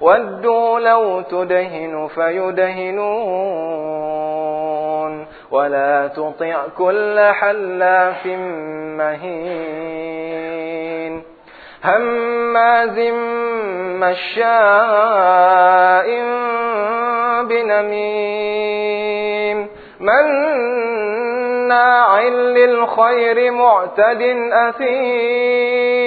ودوا لو تدهن فيدهنون ولا تطع كل حلاف مهين هماز مشاء بنميم مناع للخير معتد أثيم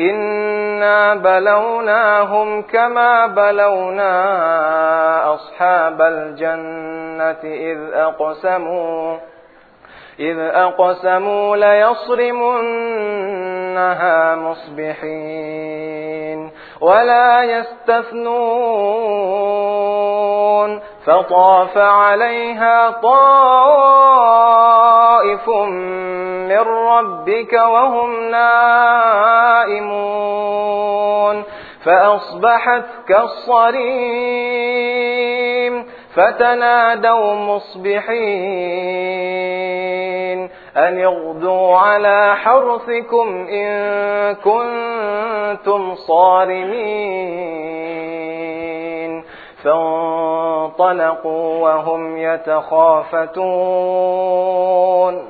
إنا بلوناهم كما بلونا أصحاب الجنة إذ أقسموا إذ أقسموا ليصرمنها مصبحين ولا يستثنون فطاف عليها طائف من ربك وهم نائمون. فأصبحت كالصريم فتنادوا مصبحين. أن اغدوا على حرثكم إن كنتم صارمين. فانطلقوا وهم يتخافتون.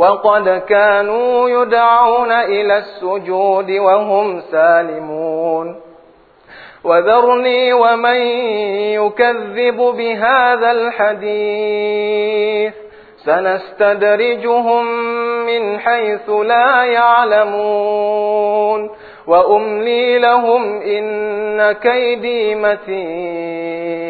وقد كانوا يدعون إلى السجود وهم سالمون. وذرني ومن يكذب بهذا الحديث. سنستدرجهم من حيث لا يعلمون. وأملي لهم إن كيدي متين.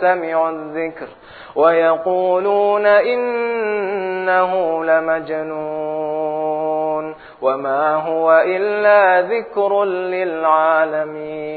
سمعوا الذكر ويقولون إنه لمجنون وما هو إلا ذكر للعالمين